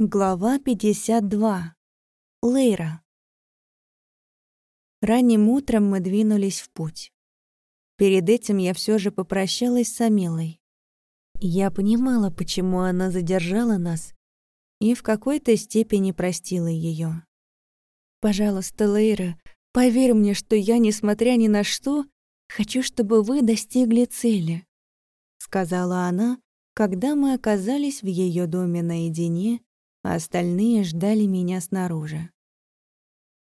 Глава 52. Лейра. Ранним утром мы двинулись в путь. Перед этим я все же попрощалась с Амилой. Я понимала, почему она задержала нас, и в какой-то степени простила ее. «Пожалуйста, Лейра, поверь мне, что я, несмотря ни на что, хочу, чтобы вы достигли цели», — сказала она, когда мы оказались в ее доме наедине а остальные ждали меня снаружи.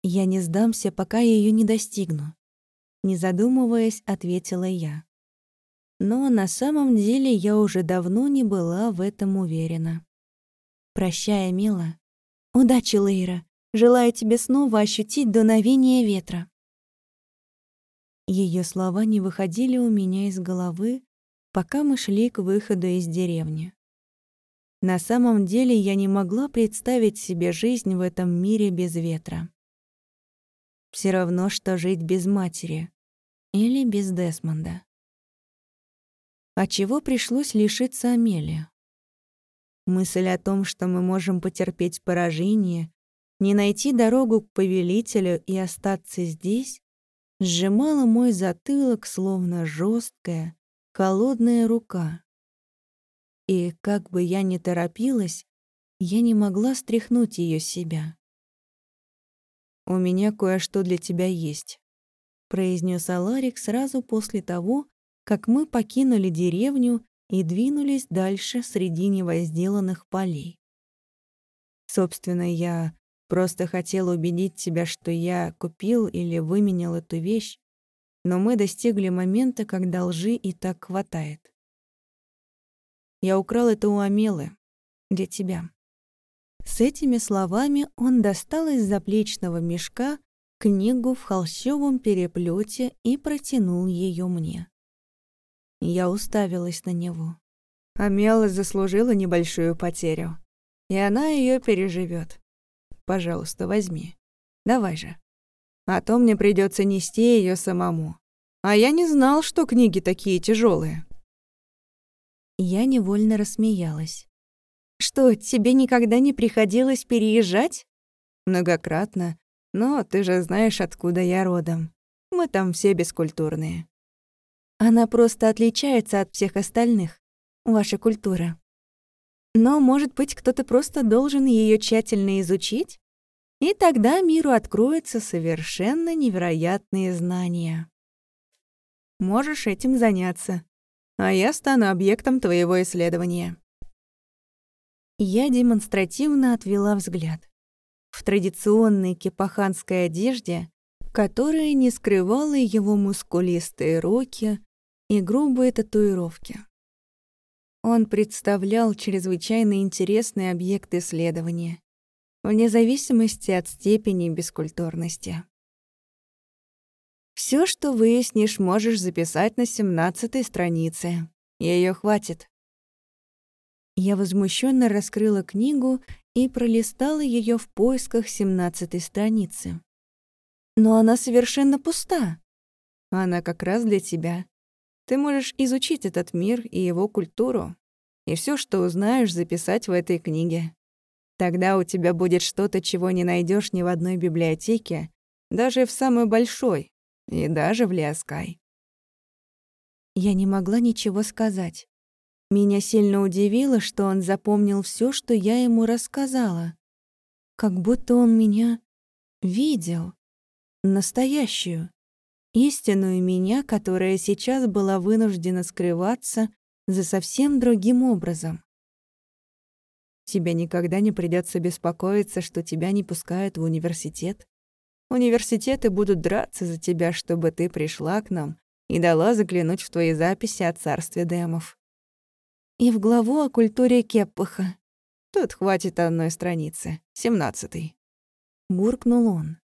«Я не сдамся, пока ее не достигну», — не задумываясь, ответила я. Но на самом деле я уже давно не была в этом уверена. «Прощай, мила. Удачи, Лейра. Желаю тебе снова ощутить дуновение ветра». Ее слова не выходили у меня из головы, пока мы шли к выходу из деревни. На самом деле я не могла представить себе жизнь в этом мире без ветра. Все равно, что жить без матери или без Десмонда. А чего пришлось лишиться Амелии? Мысль о том, что мы можем потерпеть поражение, не найти дорогу к повелителю и остаться здесь, сжимала мой затылок, словно жесткая, холодная рука. И как бы я ни торопилась, я не могла стряхнуть ее с себя. «У меня кое-что для тебя есть», — произнес Аларик сразу после того, как мы покинули деревню и двинулись дальше среди невозделанных полей. Собственно, я просто хотел убедить тебя, что я купил или выменял эту вещь, но мы достигли момента, когда лжи и так хватает. Я украл это у Амелы. Для тебя». С этими словами он достал из заплечного мешка книгу в холщовом переплете и протянул ее мне. Я уставилась на него. Амела заслужила небольшую потерю, и она ее переживет. Пожалуйста, возьми. Давай же. А то мне придется нести ее самому. А я не знал, что книги такие тяжелые. Я невольно рассмеялась. «Что, тебе никогда не приходилось переезжать?» «Многократно. Но ты же знаешь, откуда я родом. Мы там все бескультурные». «Она просто отличается от всех остальных. Ваша культура. Но, может быть, кто-то просто должен ее тщательно изучить? И тогда миру откроются совершенно невероятные знания. Можешь этим заняться а я стану объектом твоего исследования». Я демонстративно отвела взгляд. В традиционной кипаханской одежде, которая не скрывала его мускулистые руки и грубые татуировки. Он представлял чрезвычайно интересный объект исследования, вне зависимости от степени бескультурности. Все, что выяснишь, можешь записать на семнадцатой странице. Ее хватит. Я возмущенно раскрыла книгу и пролистала ее в поисках семнадцатой страницы. Но она совершенно пуста. Она как раз для тебя. Ты можешь изучить этот мир и его культуру, и все, что узнаешь, записать в этой книге. Тогда у тебя будет что-то, чего не найдешь ни в одной библиотеке, даже в самой большой, и даже в Лиаскай. Я не могла ничего сказать. Меня сильно удивило, что он запомнил все, что я ему рассказала. Как будто он меня видел. Настоящую. Истинную меня, которая сейчас была вынуждена скрываться за совсем другим образом. Тебе никогда не придется беспокоиться, что тебя не пускают в университет. Университеты будут драться за тебя, чтобы ты пришла к нам и дала заглянуть в твои записи о царстве демов. И в главу о культуре Кеппаха. Тут хватит одной страницы, семнадцатой. Буркнул он.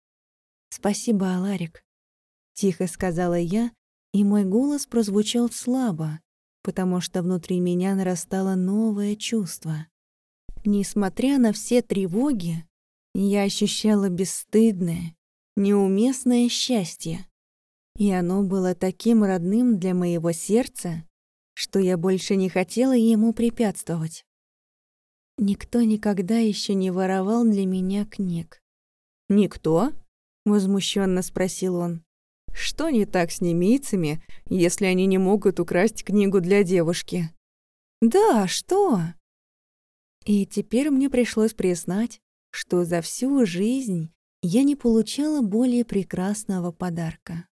«Спасибо, Аларик», — тихо сказала я, и мой голос прозвучал слабо, потому что внутри меня нарастало новое чувство. Несмотря на все тревоги, я ощущала бесстыдное, неуместное счастье. И оно было таким родным для моего сердца, что я больше не хотела ему препятствовать. Никто никогда еще не воровал для меня книг. «Никто?» — возмущенно спросил он. «Что не так с немийцами, если они не могут украсть книгу для девушки?» «Да, что?» И теперь мне пришлось признать, что за всю жизнь я не получала более прекрасного подарка.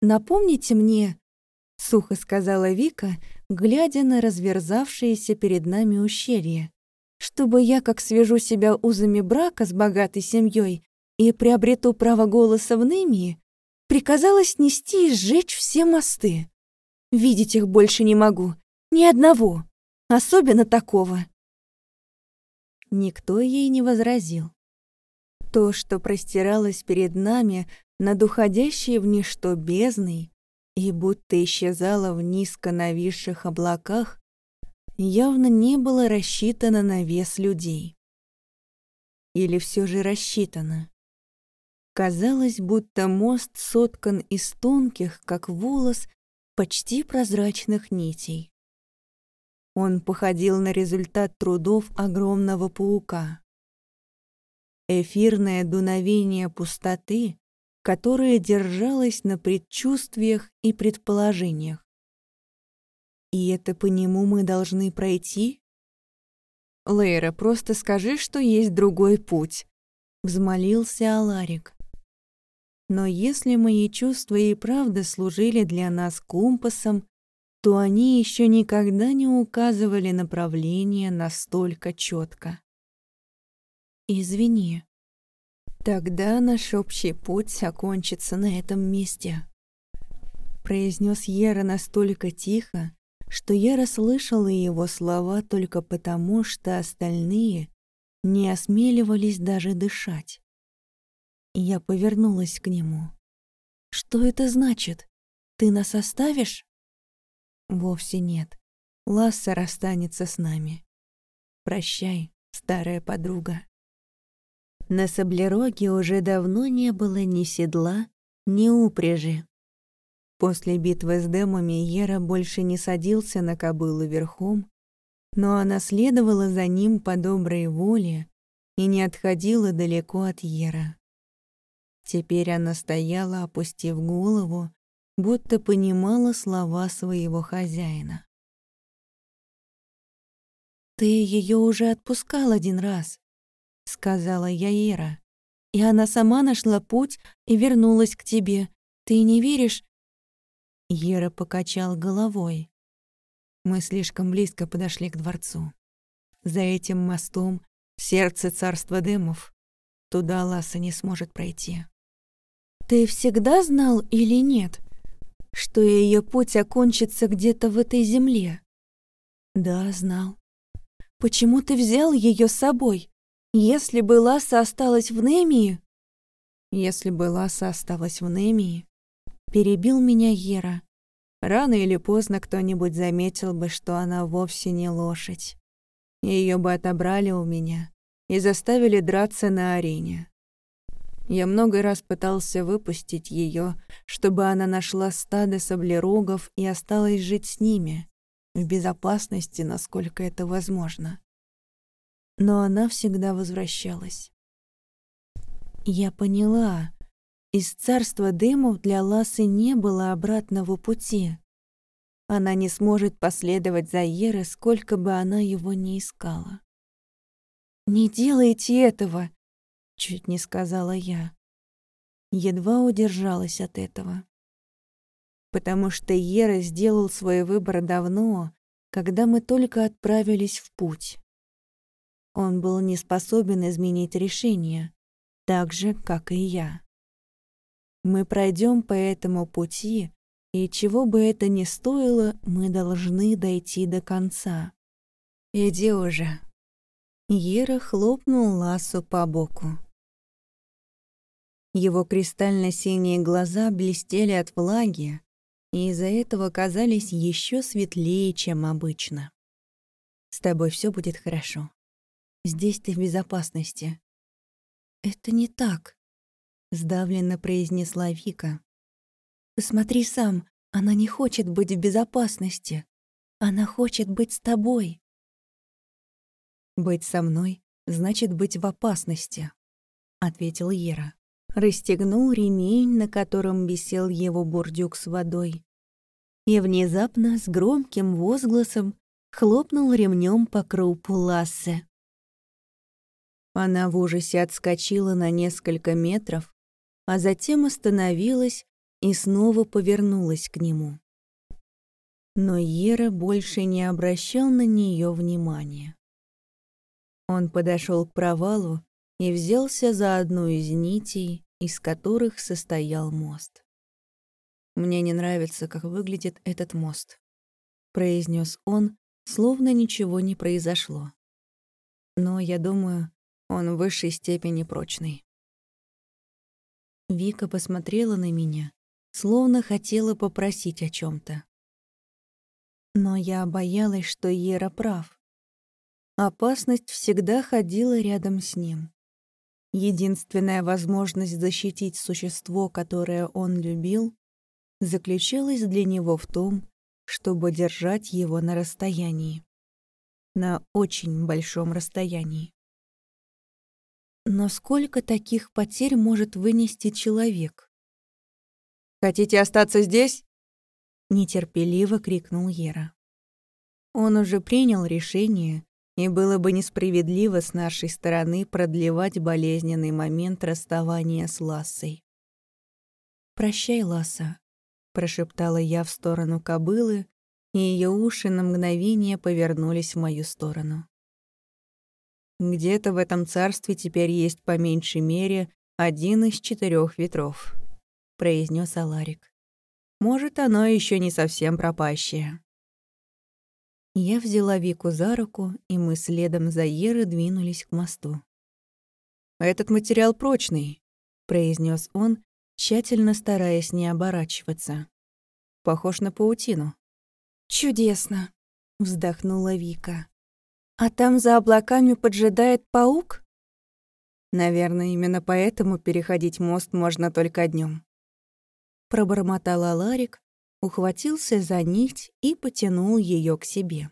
«Напомните мне», — сухо сказала Вика, глядя на разверзавшееся перед нами ущелье, «чтобы я, как свяжу себя узами брака с богатой семьей и приобрету право голоса в Немии, приказала снести и сжечь все мосты. Видеть их больше не могу, ни одного, особенно такого». Никто ей не возразил. То, что простиралось перед нами над уходящей в ничто бездной и будто исчезало в низко нависших облаках, явно не было рассчитано на вес людей. Или все же рассчитано. Казалось, будто мост соткан из тонких, как волос, почти прозрачных нитей. Он походил на результат трудов огромного паука. Эфирное дуновение пустоты, которое держалось на предчувствиях и предположениях. И это по нему мы должны пройти? Лейра, просто скажи, что есть другой путь, взмолился Аларик. Но если мои чувства и правда служили для нас компасом, то они еще никогда не указывали направление настолько четко. «Извини. Тогда наш общий путь окончится на этом месте», — произнес Ера настолько тихо, что я расслышала его слова только потому, что остальные не осмеливались даже дышать. Я повернулась к нему. «Что это значит? Ты нас оставишь?» «Вовсе нет. Ласса расстанется с нами. Прощай, старая подруга». На Саблероге уже давно не было ни седла, ни упряжи. После битвы с демами Ера больше не садился на кобылу верхом, но она следовала за ним по доброй воле и не отходила далеко от Ера. Теперь она стояла, опустив голову, будто понимала слова своего хозяина. «Ты ее уже отпускал один раз», — сказала я Ира. «И она сама нашла путь и вернулась к тебе. Ты не веришь?» Ера покачал головой. Мы слишком близко подошли к дворцу. За этим мостом сердце царства дымов. Туда Ласа не сможет пройти. «Ты всегда знал или нет, что ее путь окончится где-то в этой земле?» «Да, знал. Почему ты взял ее с собой?» Если бы Ласа осталась в Немии... Если бы Ласа осталась в Немии... Перебил меня Ера. Рано или поздно кто-нибудь заметил бы, что она вовсе не лошадь. Ее бы отобрали у меня и заставили драться на арене. Я много раз пытался выпустить ее, чтобы она нашла стадо саблерогов и осталась жить с ними, в безопасности, насколько это возможно но она всегда возвращалась. Я поняла, из царства дымов для Ласы не было обратного пути. Она не сможет последовать за Ерой, сколько бы она его ни искала. «Не делайте этого!» — чуть не сказала я. Едва удержалась от этого. Потому что Ера сделал свой выбор давно, когда мы только отправились в путь. Он был не способен изменить решение, так же, как и я. Мы пройдем по этому пути, и чего бы это ни стоило, мы должны дойти до конца. Иди уже. Ера хлопнул Ласу по боку. Его кристально-синие глаза блестели от влаги, и из-за этого казались еще светлее, чем обычно. «С тобой все будет хорошо», Здесь ты в безопасности». «Это не так», — сдавленно произнесла Вика. «Посмотри сам, она не хочет быть в безопасности. Она хочет быть с тобой». «Быть со мной значит быть в опасности», — ответил Ера. Расстегнул ремень, на котором висел его бурдюк с водой. И внезапно с громким возгласом хлопнул ремнем по крупу Лассе. Она в ужасе отскочила на несколько метров, а затем остановилась и снова повернулась к нему. Но Ера больше не обращал на нее внимания. Он подошел к провалу и взялся за одну из нитей, из которых состоял мост. «Мне не нравится, как выглядит этот мост», — произнес он, словно ничего не произошло. «Но я думаю, он в высшей степени прочный». Вика посмотрела на меня, словно хотела попросить о чем то Но я боялась, что Ера прав. Опасность всегда ходила рядом с ним. Единственная возможность защитить существо, которое он любил, заключалась для него в том, чтобы держать его на расстоянии. На очень большом расстоянии. Но сколько таких потерь может вынести человек? «Хотите остаться здесь?» Нетерпеливо крикнул Ера. Он уже принял решение, и было бы несправедливо с нашей стороны продлевать болезненный момент расставания с Лассой. «Прощай, Ласса», — прошептала я в сторону кобылы, и ее уши на мгновение повернулись в мою сторону. «Где-то в этом царстве теперь есть по меньшей мере один из четырех ветров», — произнес Аларик. «Может, оно еще не совсем пропащее». Я взяла Вику за руку, и мы следом за Ерой двинулись к мосту. «Этот материал прочный», — произнес он, тщательно стараясь не оборачиваться. «Похож на паутину». «Чудесно», — вздохнула Вика. «А там за облаками поджидает паук?» «Наверное, именно поэтому переходить мост можно только днем. Пробормотал Аларик, ухватился за нить и потянул ее к себе.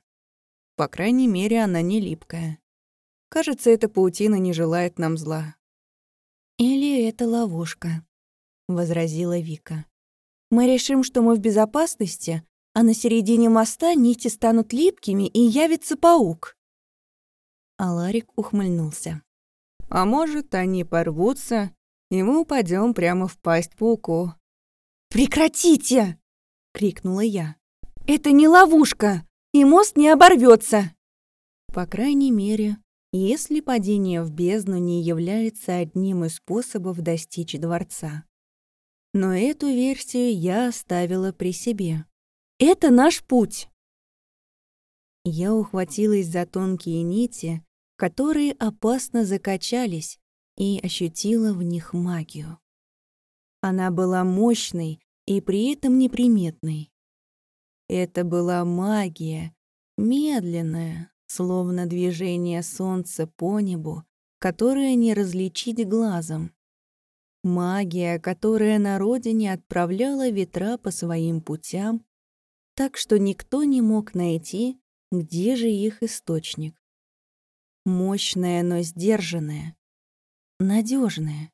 По крайней мере, она не липкая. Кажется, эта паутина не желает нам зла. «Или это ловушка», — возразила Вика. «Мы решим, что мы в безопасности, а на середине моста нити станут липкими, и явится паук». Аларик ухмыльнулся. «А может, они порвутся, и мы упадем прямо в пасть пауку». «Прекратите!» — крикнула я. «Это не ловушка, и мост не оборвется. По крайней мере, если падение в бездну не является одним из способов достичь дворца. Но эту версию я оставила при себе. Это наш путь. Я ухватилась за тонкие нити, которые опасно закачались, и ощутила в них магию. Она была мощной и при этом неприметной. Это была магия, медленная, словно движение солнца по небу, которое не различить глазом. Магия, которая на родине отправляла ветра по своим путям, так что никто не мог найти, где же их источник. Мощная, но сдержанная. Надежная.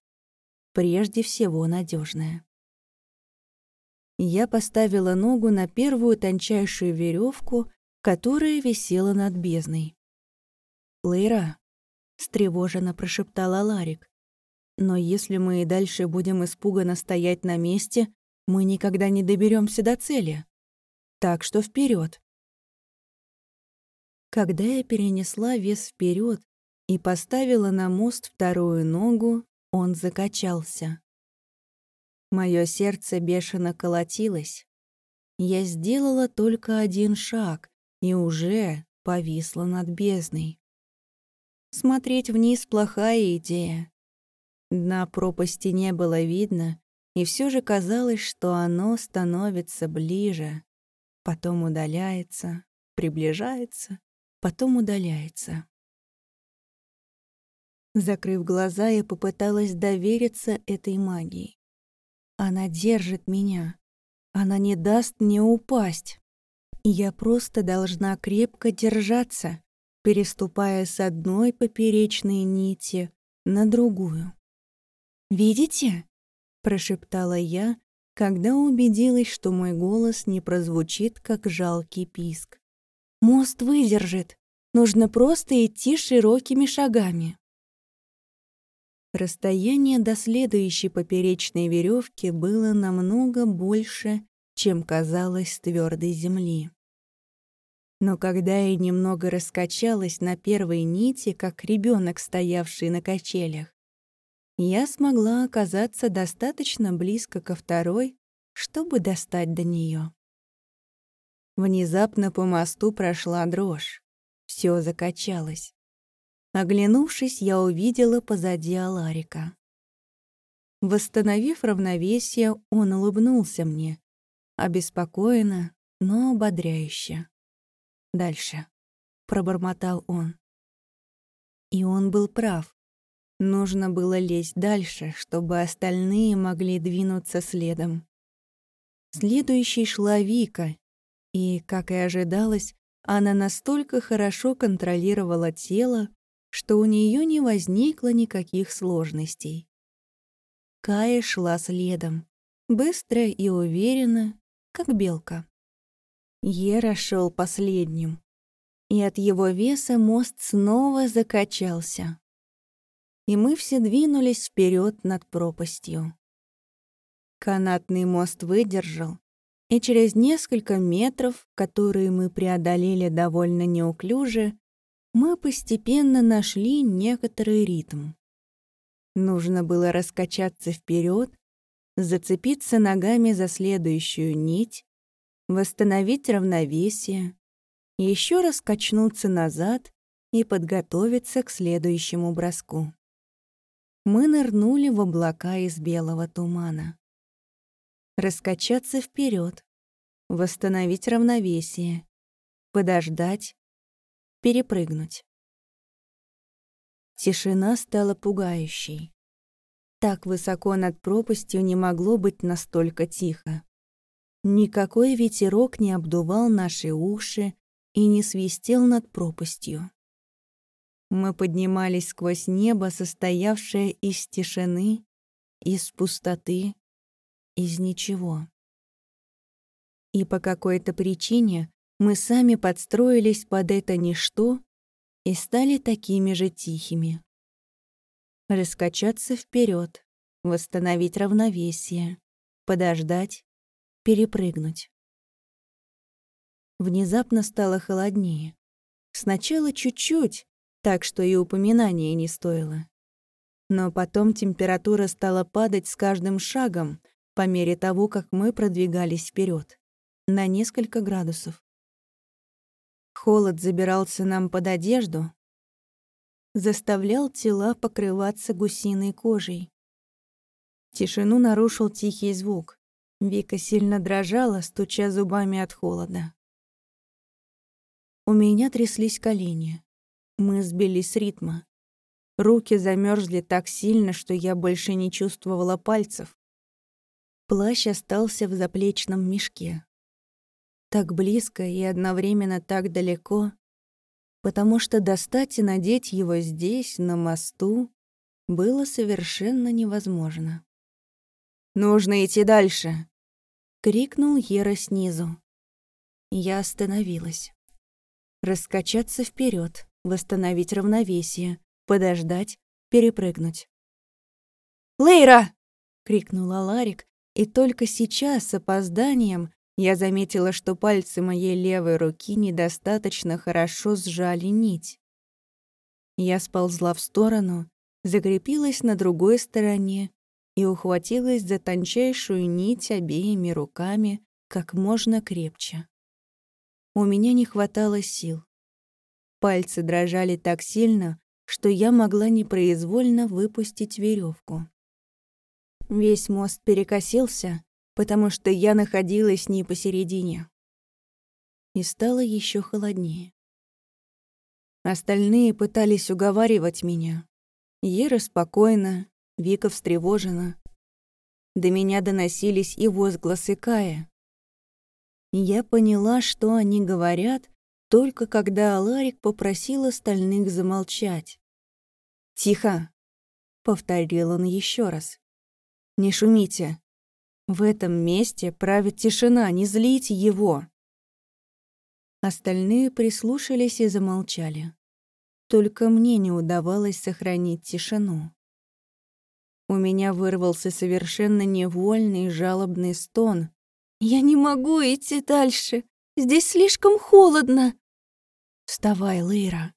Прежде всего надежная. Я поставила ногу на первую тончайшую веревку, которая висела над бездной. «Лейра», — встревоженно прошептала Ларик, «но если мы и дальше будем испуганно стоять на месте, мы никогда не доберемся до цели. Так что вперед. Когда я перенесла вес вперед и поставила на мост вторую ногу, он закачался. Мое сердце бешено колотилось. Я сделала только один шаг и уже повисла над бездной. Смотреть вниз — плохая идея. Дна пропасти не было видно, и все же казалось, что оно становится ближе, потом удаляется, приближается, потом удаляется. Закрыв глаза, я попыталась довериться этой магии. Она держит меня. Она не даст мне упасть. Я просто должна крепко держаться, переступая с одной поперечной нити на другую. «Видите?» — прошептала я, когда убедилась, что мой голос не прозвучит, как жалкий писк. «Мост выдержит. Нужно просто идти широкими шагами». Расстояние до следующей поперечной веревки было намного больше, чем казалось твердой земли. Но когда я немного раскачалась на первой нити, как ребенок, стоявший на качелях, я смогла оказаться достаточно близко ко второй, чтобы достать до нее. Внезапно по мосту прошла дрожь. Все закачалось. Оглянувшись, я увидела позади Аларика. Восстановив равновесие, он улыбнулся мне. Обеспокоенно, но ободряюще. «Дальше», — пробормотал он. И он был прав. Нужно было лезть дальше, чтобы остальные могли двинуться следом. Следующей шла Вика, и, как и ожидалось, она настолько хорошо контролировала тело, что у нее не возникло никаких сложностей. Кая шла следом, быстро и уверенно, как белка. Ера шел последним, и от его веса мост снова закачался и мы все двинулись вперед над пропастью. Канатный мост выдержал, и через несколько метров, которые мы преодолели довольно неуклюже, мы постепенно нашли некоторый ритм. Нужно было раскачаться вперед, зацепиться ногами за следующую нить, восстановить равновесие, еще раз качнуться назад и подготовиться к следующему броску мы нырнули в облака из белого тумана. Раскачаться вперед, восстановить равновесие, подождать, перепрыгнуть. Тишина стала пугающей. Так высоко над пропастью не могло быть настолько тихо. Никакой ветерок не обдувал наши уши и не свистел над пропастью. Мы поднимались сквозь небо, состоявшее из тишины, из пустоты, из ничего. И по какой-то причине мы сами подстроились под это ничто и стали такими же тихими. Раскачаться вперед, восстановить равновесие, подождать, перепрыгнуть. Внезапно стало холоднее. Сначала чуть-чуть, так что и упоминания не стоило. Но потом температура стала падать с каждым шагом по мере того, как мы продвигались вперед, на несколько градусов. Холод забирался нам под одежду, заставлял тела покрываться гусиной кожей. Тишину нарушил тихий звук. Вика сильно дрожала, стуча зубами от холода. У меня тряслись колени. Мы сбились с ритма. Руки замерзли так сильно, что я больше не чувствовала пальцев. Плащ остался в заплечном мешке. Так близко и одновременно так далеко, потому что достать и надеть его здесь, на мосту, было совершенно невозможно. «Нужно идти дальше!» — крикнул Ера снизу. Я остановилась. Раскачаться вперед восстановить равновесие, подождать, перепрыгнуть. «Лейра!» — крикнула Ларик, и только сейчас, с опозданием, я заметила, что пальцы моей левой руки недостаточно хорошо сжали нить. Я сползла в сторону, закрепилась на другой стороне и ухватилась за тончайшую нить обеими руками как можно крепче. У меня не хватало сил. Пальцы дрожали так сильно, что я могла непроизвольно выпустить веревку. Весь мост перекосился, потому что я находилась не посередине. И стало еще холоднее. Остальные пытались уговаривать меня. Ера спокойно, Вика встревожена. До меня доносились и возгласы Кая. Я поняла, что они говорят, только когда Аларик попросил остальных замолчать. «Тихо!» — повторил он еще раз. «Не шумите. В этом месте правит тишина, не злите его!» Остальные прислушались и замолчали. Только мне не удавалось сохранить тишину. У меня вырвался совершенно невольный жалобный стон. «Я не могу идти дальше! Здесь слишком холодно!» «Вставай, Лейра!»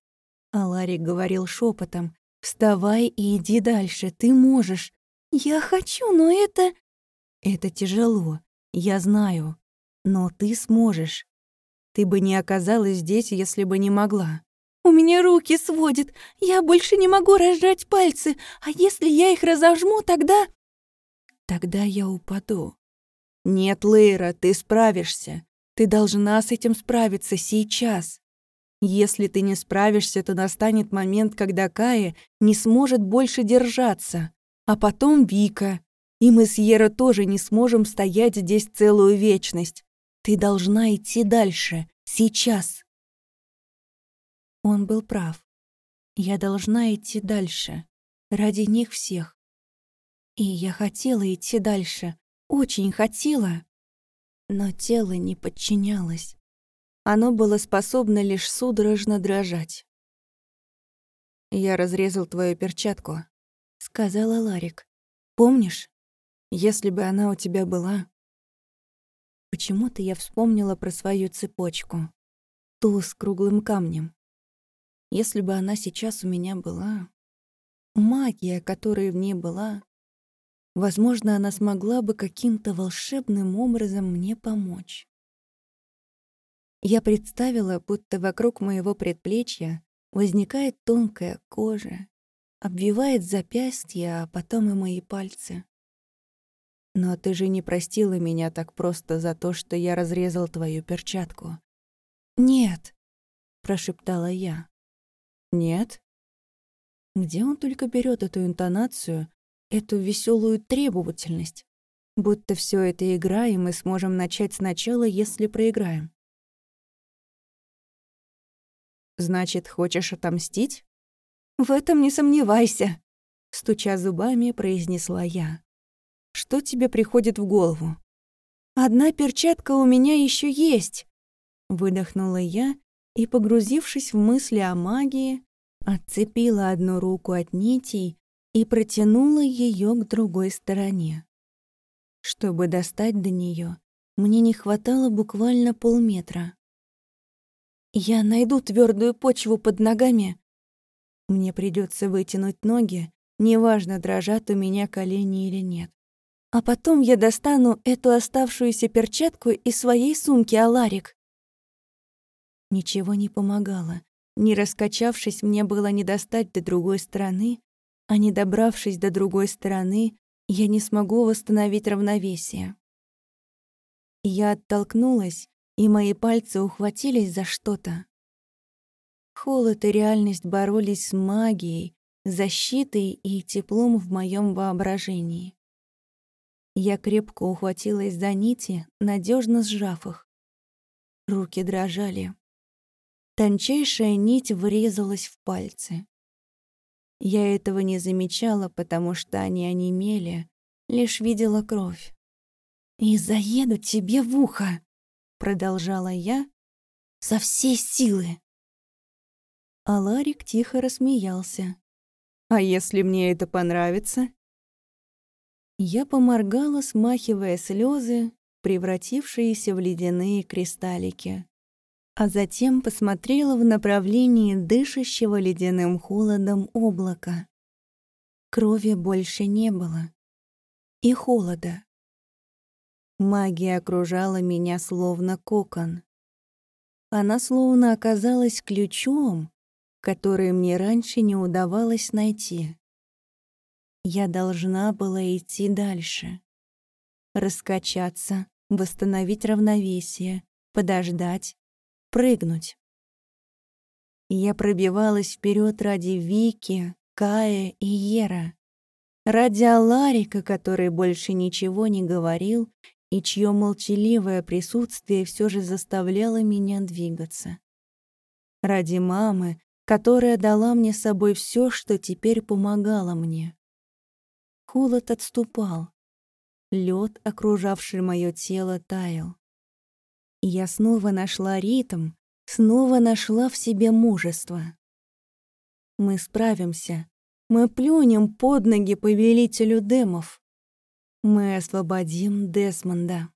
А Ларик говорил шепотом. «Вставай и иди дальше, ты можешь!» «Я хочу, но это...» «Это тяжело, я знаю. Но ты сможешь. Ты бы не оказалась здесь, если бы не могла. У меня руки сводит. Я больше не могу разжать пальцы. А если я их разожму, тогда... Тогда я упаду. Нет, Лейра, ты справишься. Ты должна с этим справиться сейчас. Если ты не справишься, то настанет момент, когда Кая не сможет больше держаться. А потом Вика. И мы с Ера тоже не сможем стоять здесь целую вечность. Ты должна идти дальше. Сейчас. Он был прав. Я должна идти дальше. Ради них всех. И я хотела идти дальше. Очень хотела. Но тело не подчинялось. Оно было способно лишь судорожно дрожать. «Я разрезал твою перчатку», — сказала Ларик. «Помнишь? Если бы она у тебя была...» Почему-то я вспомнила про свою цепочку. Ту с круглым камнем. Если бы она сейчас у меня была... Магия, которая в ней была... Возможно, она смогла бы каким-то волшебным образом мне помочь. Я представила, будто вокруг моего предплечья возникает тонкая кожа, обвивает запястья, а потом и мои пальцы. Но ты же не простила меня так просто за то, что я разрезал твою перчатку. «Нет», — прошептала я. Нет. Где он только берет эту интонацию, эту веселую требовательность? Будто все это игра, и мы сможем начать сначала, если проиграем. Значит, хочешь отомстить? В этом не сомневайся, стуча зубами, произнесла я. Что тебе приходит в голову? Одна перчатка у меня еще есть, выдохнула я и, погрузившись в мысли о магии, отцепила одну руку от нитей и протянула ее к другой стороне. Чтобы достать до нее, мне не хватало буквально полметра. Я найду твердую почву под ногами. Мне придется вытянуть ноги, неважно, дрожат у меня колени или нет. А потом я достану эту оставшуюся перчатку из своей сумки Аларик. Ничего не помогало. Не раскачавшись, мне было не достать до другой стороны, а не добравшись до другой стороны, я не смогу восстановить равновесие. Я оттолкнулась, и мои пальцы ухватились за что-то. Холод и реальность боролись с магией, защитой и теплом в моем воображении. Я крепко ухватилась за нити, надежно сжав их. Руки дрожали. Тончайшая нить врезалась в пальцы. Я этого не замечала, потому что они онемели, лишь видела кровь. «И заеду тебе в ухо!» — продолжала я со всей силы. А Ларик тихо рассмеялся. «А если мне это понравится?» Я поморгала, смахивая слезы, превратившиеся в ледяные кристаллики а затем посмотрела в направлении дышащего ледяным холодом облака. Крови больше не было. И холода. Магия окружала меня словно кокон. Она словно оказалась ключом, который мне раньше не удавалось найти. Я должна была идти дальше. Раскачаться, восстановить равновесие, подождать, прыгнуть. Я пробивалась вперед ради Вики, Кая и Ера. Ради Аларика, который больше ничего не говорил и чье молчаливое присутствие все же заставляло меня двигаться. Ради мамы, которая дала мне с собой все, что теперь помогало мне. Холод отступал. Лед, окружавший мое тело, таял. И я снова нашла ритм, снова нашла в себе мужество. Мы справимся. Мы плюнем под ноги повелителю демов. Мы освободим Десмонда.